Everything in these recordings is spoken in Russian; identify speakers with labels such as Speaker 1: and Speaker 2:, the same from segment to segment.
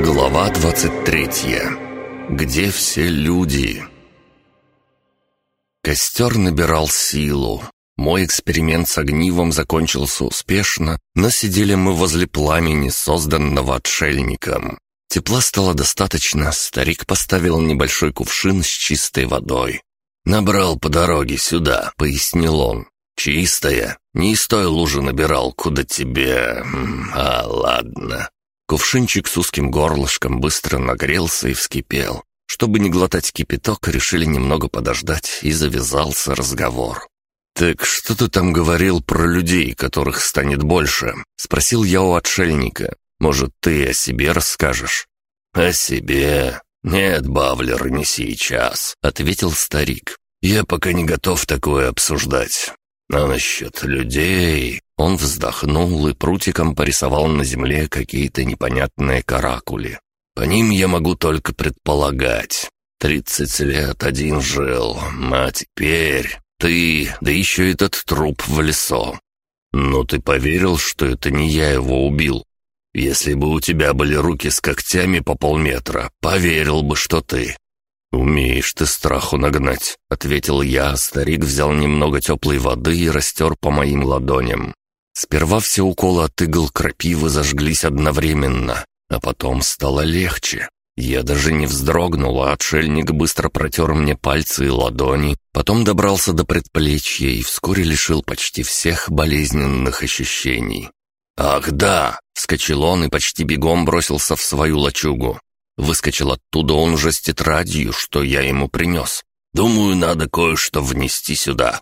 Speaker 1: Глава 23. Где все люди? Костер набирал силу. Мой эксперимент с огнивом закончился успешно, но сидели мы возле пламени, созданного отшельником. Тепла стало достаточно, старик поставил небольшой кувшин с чистой водой. «Набрал по дороге сюда», — пояснил он. «Чистая. Не из той лужи набирал, куда тебе... А, ладно». Кувшинчик с узким горлышком быстро нагрелся и вскипел. Чтобы не глотать кипяток, решили немного подождать, и завязался разговор. «Так что ты там говорил про людей, которых станет больше?» — спросил я у отшельника. «Может, ты о себе расскажешь?» «О себе? Нет, Бавлер, не сейчас», — ответил старик. «Я пока не готов такое обсуждать. А насчет людей...» Он вздохнул и прутиком порисовал на земле какие-то непонятные каракули. «По ним я могу только предполагать. Тридцать лет один жил, а теперь ты, да еще этот труп в лесу. Но ты поверил, что это не я его убил? Если бы у тебя были руки с когтями по полметра, поверил бы, что ты. «Умеешь ты страху нагнать», — ответил я. Старик взял немного теплой воды и растер по моим ладоням. Сперва все уколы от игл крапивы зажглись одновременно, а потом стало легче. Я даже не вздрогнул, а отшельник быстро протер мне пальцы и ладони, потом добрался до предплечья и вскоре лишил почти всех болезненных ощущений. «Ах да!» — вскочил он и почти бегом бросился в свою лачугу. Выскочил оттуда он уже с тетрадью, что я ему принес. «Думаю, надо кое-что внести сюда».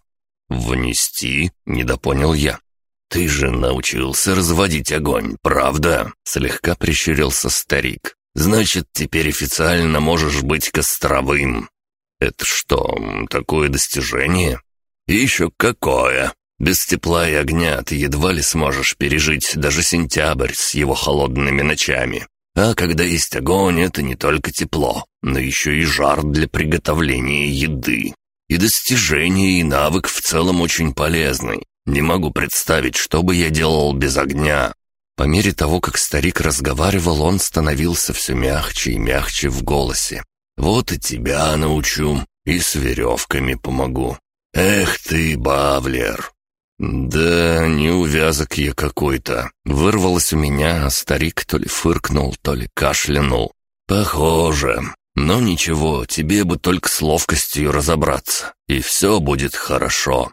Speaker 1: «Внести?» — недопонял я. «Ты же научился разводить огонь, правда?» — слегка прищурился старик. «Значит, теперь официально можешь быть костровым». «Это что, такое достижение?» еще какое! Без тепла и огня ты едва ли сможешь пережить даже сентябрь с его холодными ночами. А когда есть огонь, это не только тепло, но еще и жар для приготовления еды. И достижение, и навык в целом очень полезный. Не могу представить, что бы я делал без огня. По мере того, как старик разговаривал, он становился все мягче и мягче в голосе. «Вот и тебя научу, и с веревками помогу. Эх ты, Бавлер, «Да, не увязок я какой-то». Вырвалось у меня, а старик то ли фыркнул, то ли кашлянул. «Похоже. Но ничего, тебе бы только с ловкостью разобраться, и все будет хорошо».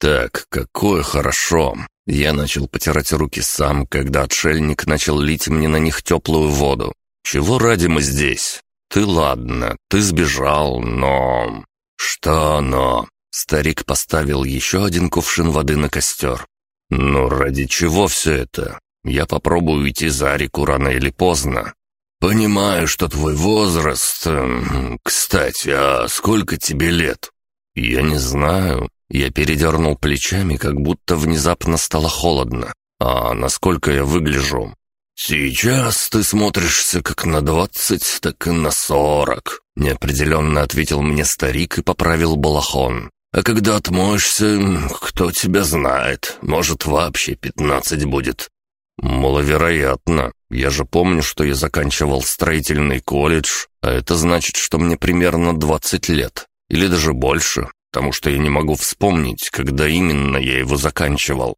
Speaker 1: «Так, какое хорошо!» Я начал потирать руки сам, когда отшельник начал лить мне на них теплую воду. «Чего ради мы здесь? Ты ладно, ты сбежал, но...» «Что но?» Старик поставил еще один кувшин воды на костер. «Ну, ради чего все это? Я попробую идти за реку рано или поздно. Понимаю, что твой возраст... Эм, кстати, а сколько тебе лет?» «Я не знаю». Я передернул плечами, как будто внезапно стало холодно. «А насколько я выгляжу?» «Сейчас ты смотришься как на двадцать, так и на сорок», — неопределенно ответил мне старик и поправил балахон. А когда отмоешься, кто тебя знает, может, вообще пятнадцать будет». «Маловероятно. Я же помню, что я заканчивал строительный колледж, а это значит, что мне примерно двадцать лет. Или даже больше, потому что я не могу вспомнить, когда именно я его заканчивал».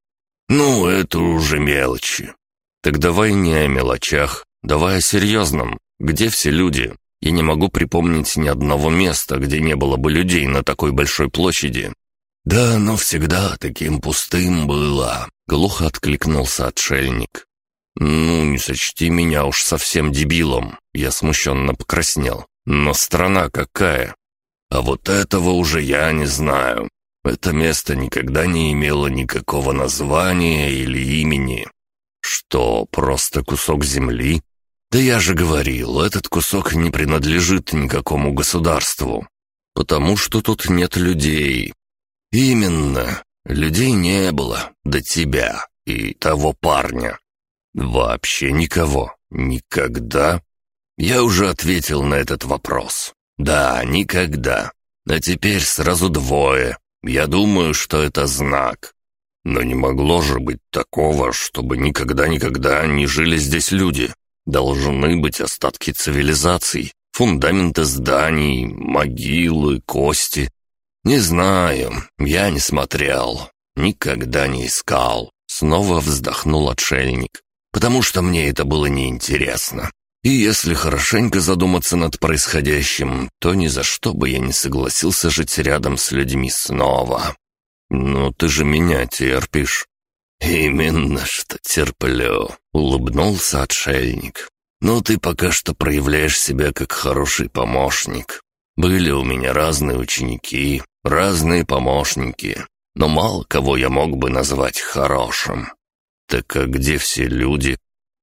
Speaker 1: «Ну, это уже мелочи». «Так давай не о мелочах, давай о серьезном. Где все люди? Я не могу припомнить ни одного места, где не было бы людей на такой большой площади. «Да, но всегда таким пустым было», — глухо откликнулся отшельник. «Ну, не сочти меня уж совсем дебилом», — я смущенно покраснел. «Но страна какая?» «А вот этого уже я не знаю. Это место никогда не имело никакого названия или имени». «Что, просто кусок земли?» «Да я же говорил, этот кусок не принадлежит никакому государству, потому что тут нет людей». «Именно, людей не было до тебя и того парня. Вообще никого, никогда?» Я уже ответил на этот вопрос. «Да, никогда. А теперь сразу двое. Я думаю, что это знак. Но не могло же быть такого, чтобы никогда-никогда не жили здесь люди. Должны быть остатки цивилизаций, фундаменты зданий, могилы, кости. Не знаю, я не смотрел, никогда не искал. Снова вздохнул отшельник, потому что мне это было неинтересно. И если хорошенько задуматься над происходящим, то ни за что бы я не согласился жить рядом с людьми снова. «Ну, ты же меня терпишь». «Именно что терплю», — улыбнулся отшельник. «Но ты пока что проявляешь себя как хороший помощник. Были у меня разные ученики, разные помощники, но мало кого я мог бы назвать хорошим. Так а где все люди?»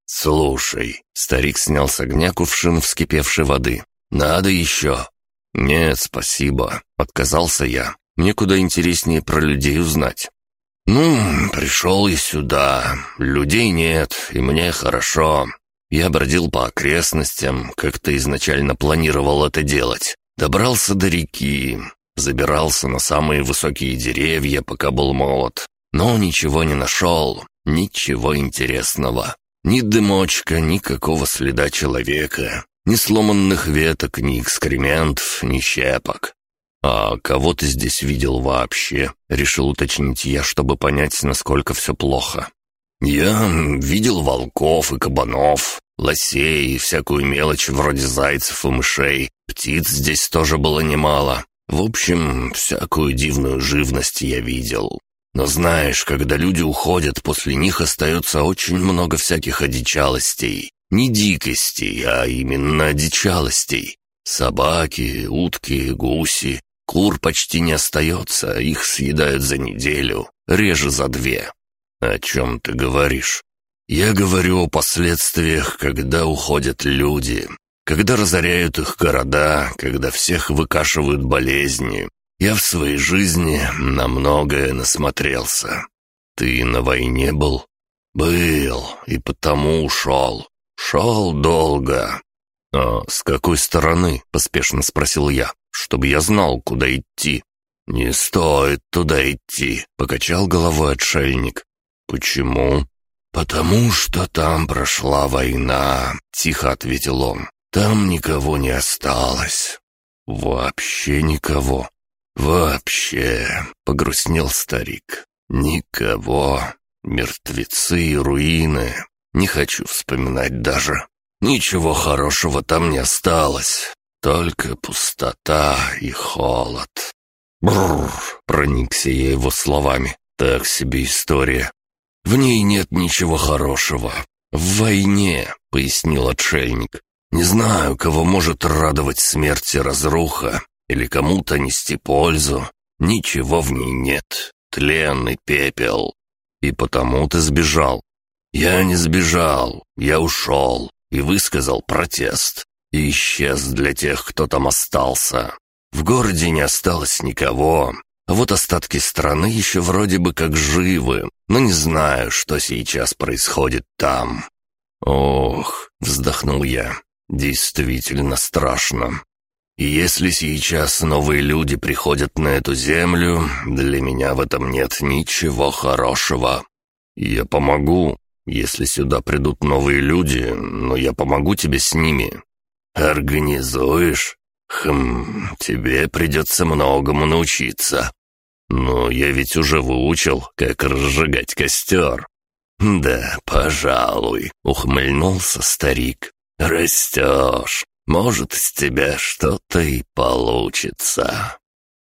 Speaker 1: «Слушай», — старик снял с огня кувшин вскипевшей воды. «Надо еще». «Нет, спасибо», — отказался я. «Мне куда интереснее про людей узнать». «Ну, пришел я сюда. Людей нет, и мне хорошо. Я бродил по окрестностям, как-то изначально планировал это делать. Добрался до реки, забирался на самые высокие деревья, пока был молод. Но ничего не нашел, ничего интересного. Ни дымочка, никакого следа человека, ни сломанных веток, ни экскрементов, ни щепок. «А кого ты здесь видел вообще?» — решил уточнить я, чтобы понять, насколько все плохо. «Я видел волков и кабанов, лосей и всякую мелочь вроде зайцев и мышей. Птиц здесь тоже было немало. В общем, всякую дивную живность я видел. Но знаешь, когда люди уходят, после них остается очень много всяких одичалостей. Не дикостей, а именно одичалостей. Собаки, утки, гуси, Кур почти не остается, их съедают за неделю, реже за две. О чем ты говоришь? Я говорю о последствиях, когда уходят люди, когда разоряют их города, когда всех выкашивают болезни. Я в своей жизни на многое насмотрелся. Ты на войне был? Был, и потому ушел. Шел долго. «А с какой стороны?» — поспешно спросил я чтобы я знал, куда идти». «Не стоит туда идти», — покачал головой отшельник. «Почему?» «Потому что там прошла война», — тихо ответил он. «Там никого не осталось». «Вообще никого». «Вообще», — погрустнел старик. «Никого. Мертвецы и руины. Не хочу вспоминать даже. Ничего хорошего там не осталось. Только пустота и холод. Бррр, проникся я его словами. Так себе история. В ней нет ничего хорошего. В войне, пояснил отшельник. Не знаю, кого может радовать смерть и разруха, или кому-то нести пользу. Ничего в ней нет. Тлен и пепел. И потому ты сбежал. Я не сбежал, я ушел и высказал протест и исчез для тех, кто там остался. В городе не осталось никого, вот остатки страны еще вроде бы как живы, но не знаю, что сейчас происходит там. Ох, вздохнул я, действительно страшно. И если сейчас новые люди приходят на эту землю, для меня в этом нет ничего хорошего. Я помогу, если сюда придут новые люди, но я помогу тебе с ними. «Организуешь? Хм, тебе придется многому научиться. Но я ведь уже выучил, как разжигать костер». «Да, пожалуй», — ухмыльнулся старик. «Растешь. Может, из тебя что-то и получится».